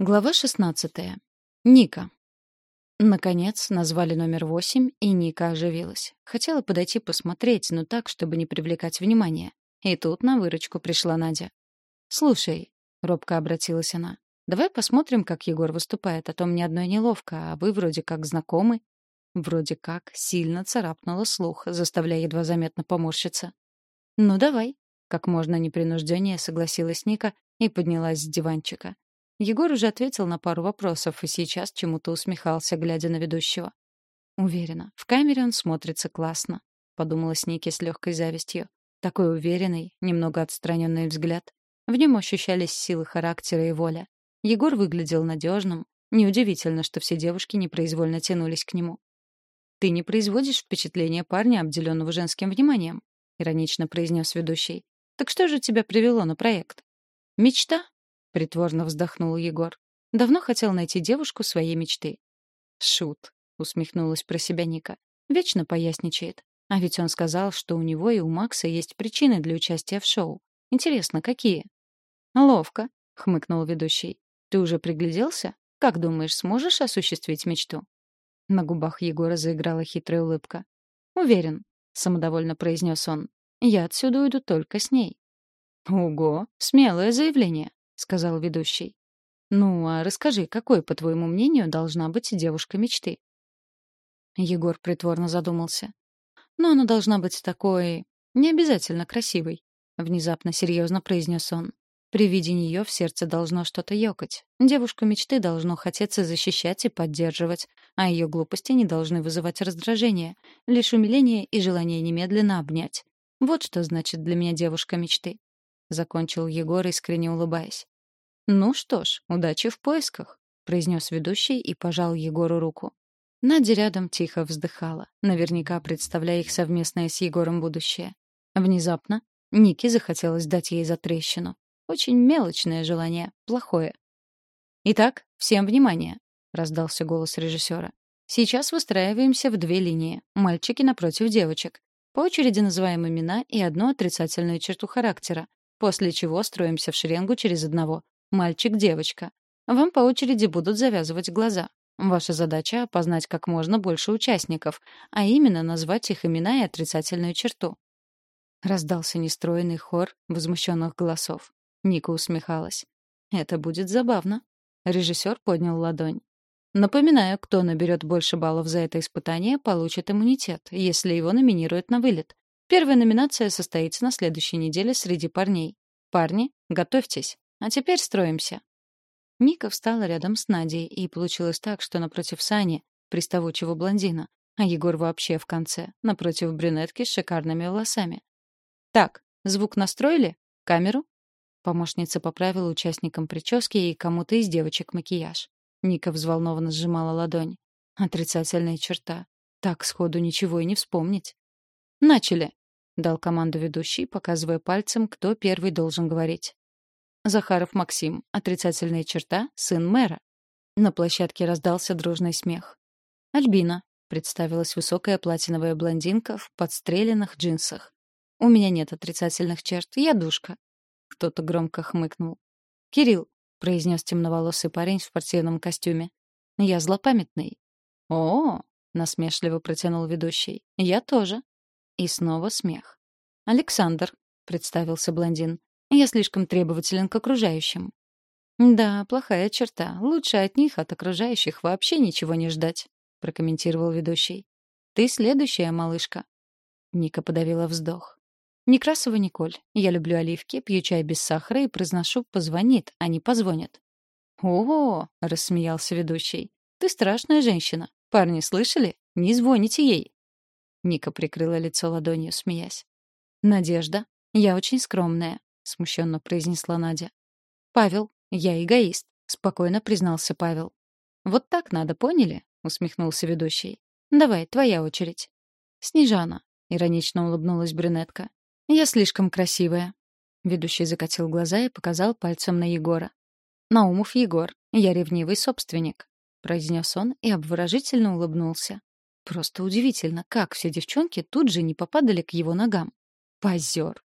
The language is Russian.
Глава 16. Ника. Наконец назвали номер восемь, и Ника оживилась. Хотела подойти посмотреть, но так, чтобы не привлекать внимания. И тут на выручку пришла Надя. «Слушай», — робко обратилась она, — «давай посмотрим, как Егор выступает, а то мне одной неловко, а вы вроде как знакомы». Вроде как сильно царапнула слух, заставляя едва заметно поморщиться. «Ну давай», — как можно непринужденнее согласилась Ника и поднялась с диванчика. Егор уже ответил на пару вопросов и сейчас чему-то усмехался, глядя на ведущего. Уверена, в камере он смотрится классно, подумала Ники с легкой завистью. Такой уверенный, немного отстраненный взгляд. В нем ощущались силы характера и воля. Егор выглядел надежным. Неудивительно, что все девушки непроизвольно тянулись к нему. «Ты не производишь впечатление парня, обделенного женским вниманием», — иронично произнес ведущий. «Так что же тебя привело на проект?» «Мечта», притворно вздохнул Егор. Давно хотел найти девушку своей мечты. Шут, усмехнулась про себя Ника. Вечно поясничает. А ведь он сказал, что у него и у Макса есть причины для участия в шоу. Интересно, какие? Ловко, хмыкнул ведущий. Ты уже пригляделся? Как думаешь, сможешь осуществить мечту? На губах Егора заиграла хитрая улыбка. Уверен, самодовольно произнес он. Я отсюда уйду только с ней. Ого, смелое заявление. — сказал ведущий. «Ну, а расскажи, какой, по твоему мнению, должна быть девушка мечты?» Егор притворно задумался. «Ну, она должна быть такой... не обязательно красивой», — внезапно серьезно произнес он. При виде нее в сердце должно что-то ёкать. Девушку мечты должно хотеться защищать и поддерживать, а ее глупости не должны вызывать раздражение, лишь умиление и желание немедленно обнять. Вот что значит для меня девушка мечты закончил Егор, искренне улыбаясь. Ну что ж, удачи в поисках, произнес ведущий и пожал Егору руку. Надя рядом тихо вздыхала, наверняка представляя их совместное с Егором будущее. Внезапно Нике захотелось дать ей затрещину. Очень мелочное желание, плохое. «Итак, всем внимание!» — раздался голос режиссера. «Сейчас выстраиваемся в две линии. Мальчики напротив девочек. По очереди называем имена и одну отрицательную черту характера, после чего строимся в шеренгу через одного. Мальчик-девочка. Вам по очереди будут завязывать глаза. Ваша задача — опознать как можно больше участников, а именно назвать их имена и отрицательную черту. Раздался нестроенный хор возмущенных голосов. Ника усмехалась. «Это будет забавно». Режиссер поднял ладонь. Напоминаю, кто наберет больше баллов за это испытание, получит иммунитет, если его номинируют на вылет. Первая номинация состоится на следующей неделе среди парней. Парни, готовьтесь. А теперь строимся. Ника встала рядом с Надей, и получилось так, что напротив Сани, приставучего блондина, а Егор вообще в конце, напротив брюнетки с шикарными волосами. «Так, звук настроили? Камеру?» Помощница поправила участникам прически и кому-то из девочек макияж. Ника взволнованно сжимала ладонь. Отрицательная черта. Так сходу ничего и не вспомнить. «Начали!» — дал команду ведущий, показывая пальцем, кто первый должен говорить. Захаров Максим. Отрицательная черта. Сын мэра. На площадке раздался дружный смех. «Альбина», — представилась высокая платиновая блондинка в подстреленных джинсах. «У меня нет отрицательных черт. Я душка». Кто-то громко хмыкнул. «Кирилл», — произнес темноволосый парень в спортивном костюме. «Я злопамятный». «О-о-о», насмешливо протянул ведущий. «Я тоже». И снова смех. «Александр», — представился блондин. «Я слишком требователен к окружающим». «Да, плохая черта. Лучше от них, от окружающих, вообще ничего не ждать», — прокомментировал ведущий. «Ты следующая, малышка». Ника подавила вздох. «Некрасова Николь. Я люблю оливки, пью чай без сахара и произношу «позвонит», а не «позвонит». «О-о-о!» — рассмеялся ведущий. «Ты страшная женщина. Парни слышали? Не звоните ей». Ника прикрыла лицо ладонью, смеясь. «Надежда, я очень скромная», — смущенно произнесла Надя. «Павел, я эгоист», — спокойно признался Павел. «Вот так надо, поняли?» — усмехнулся ведущий. «Давай, твоя очередь». «Снежана», — иронично улыбнулась брюнетка. «Я слишком красивая». Ведущий закатил глаза и показал пальцем на Егора. «Наумов Егор, я ревнивый собственник», — произнес он и обворожительно улыбнулся. Просто удивительно, как все девчонки тут же не попадали к его ногам. Позер.